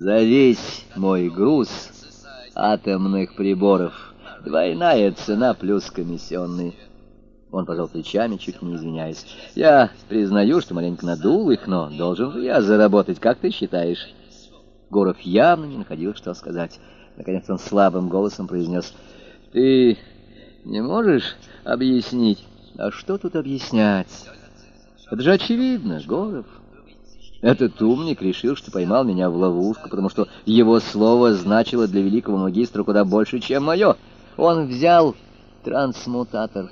За весь мой груз атомных приборов двойная цена плюс комиссионные. Он пожал плечами, чуть не извиняясь. Я признаю, что маленько надул их, но должен же я заработать, как ты считаешь? Горов явно не находил, что сказать. Наконец он слабым голосом произнес. Ты не можешь объяснить? А что тут объяснять? Это же очевидно, Горов. Этот умник решил, что поймал меня в ловушку, потому что его слово значило для великого магистра куда больше, чем мое. Он взял трансмутатор.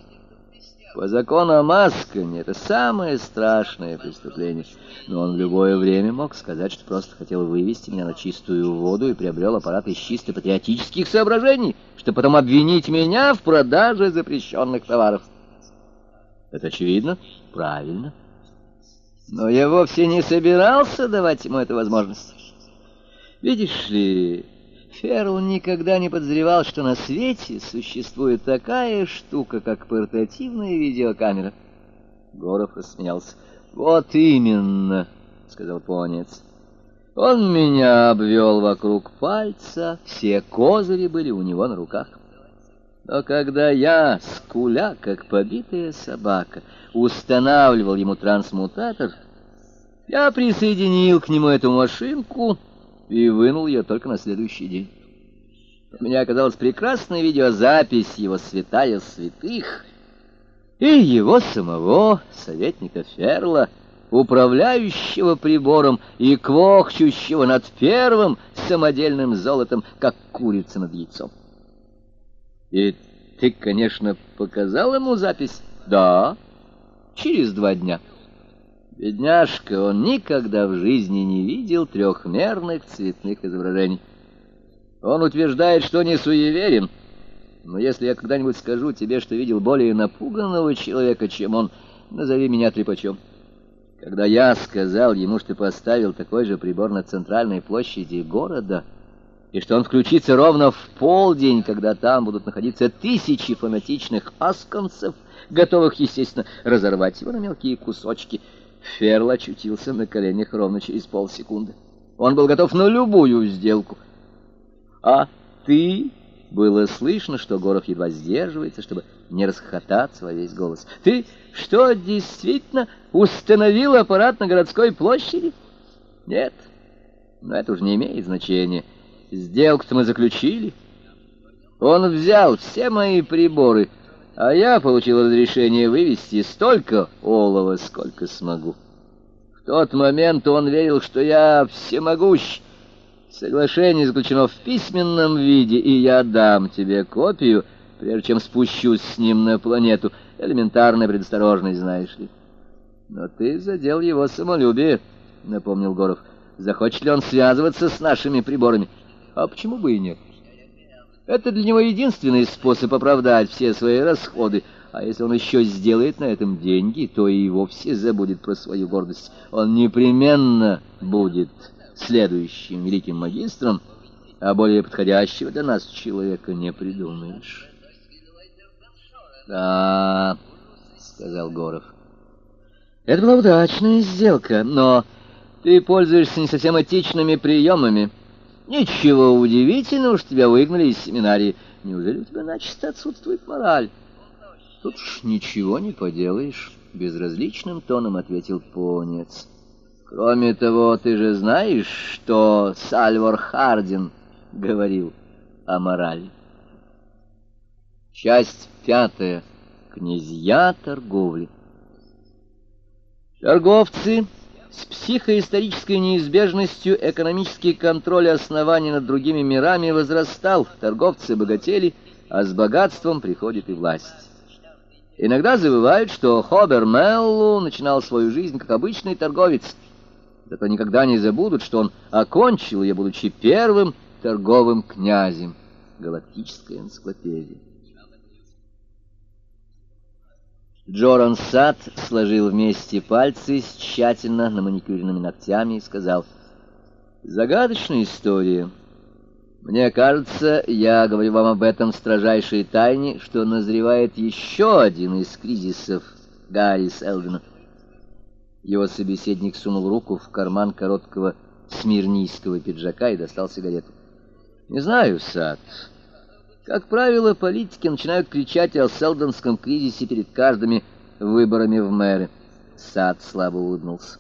По законам Аскани это самое страшное преступление. Но он в любое время мог сказать, что просто хотел вывести меня на чистую воду и приобрел аппарат из чисто патриотических соображений, чтобы потом обвинить меня в продаже запрещенных товаров. Это очевидно? Правильно. Но я вовсе не собирался давать ему эту возможность. Видишь ли, Ферл никогда не подозревал, что на свете существует такая штука, как портативная видеокамера. Горов рассмеялся. «Вот именно», — сказал Понец. Он меня обвел вокруг пальца, все козыри были у него на руках. Но когда я, скуля, как побитая собака, устанавливал ему трансмутатор, я присоединил к нему эту машинку и вынул ее только на следующий день. У меня оказалась прекрасная видеозапись его святая святых и его самого, советника Ферла, управляющего прибором и квохчущего над первым самодельным золотом, как курица над яйцом. И ты, конечно, показал ему запись? Да, через два дня. Бедняжка, он никогда в жизни не видел трехмерных цветных изображений. Он утверждает, что не суеверен, но если я когда-нибудь скажу тебе, что видел более напуганного человека, чем он, назови меня трепачом. Когда я сказал ему, что поставил такой же прибор на центральной площади города и что он включится ровно в полдень, когда там будут находиться тысячи фанатичных асконцев, готовых, естественно, разорвать его на мелкие кусочки. Ферл очутился на коленях ровно через полсекунды. Он был готов на любую сделку. А ты... Было слышно, что Горов едва сдерживается, чтобы не расхохотаться во весь голос. «Ты что, действительно установил аппарат на городской площади?» «Нет, но это уже не имеет значения». Сделку-то мы заключили. Он взял все мои приборы, а я получил разрешение вывести столько олова, сколько смогу. В тот момент он верил, что я всемогущ. Соглашение заключено в письменном виде, и я дам тебе копию, прежде чем спущусь с ним на планету. Элементарная предосторожность, знаешь ли. Но ты задел его самолюбие, — напомнил Горов. Захочет ли он связываться с нашими приборами? — а почему бы и нет? Это для него единственный способ оправдать все свои расходы. А если он еще сделает на этом деньги, то и вовсе забудет про свою гордость. Он непременно будет следующим великим магистром, а более подходящего для нас человека не придумаешь. «Да», — сказал Горов, — «это была удачная сделка, но ты пользуешься не совсем этичными приемами». Ничего удивительного, что тебя выгнали из семинарии. Неужели у тебя начисто отсутствует мораль? Тут ж ничего не поделаешь, безразличным тоном ответил Понец. Кроме того, ты же знаешь, что Сальвор Хардин говорил о морали. Часть пятая. Князья торговли. Торговцы с психоисторической неизбежностью экономический контроль оснований над другими мирами возрастал, торговцы богатели, а с богатством приходит и власть. Иногда забывают, что Хобер Меллу начинал свою жизнь как обычный торговец, зато никогда не забудут, что он окончил ее, будучи первым торговым князем. Галактическая энциклопедия. Джоран Сад сложил вместе пальцы с тщательно наманикюренными ногтями и сказал, «Загадочная история. Мне кажется, я говорю вам об этом строжайшей тайне, что назревает еще один из кризисов Гарри Селдена». Его собеседник сунул руку в карман короткого смирнийского пиджака и достал сигарету. «Не знаю, Сад. Как правило, политики начинают кричать о селдонском кризисе перед каждыми выборами в мэры». Сад слабо улыбнулся.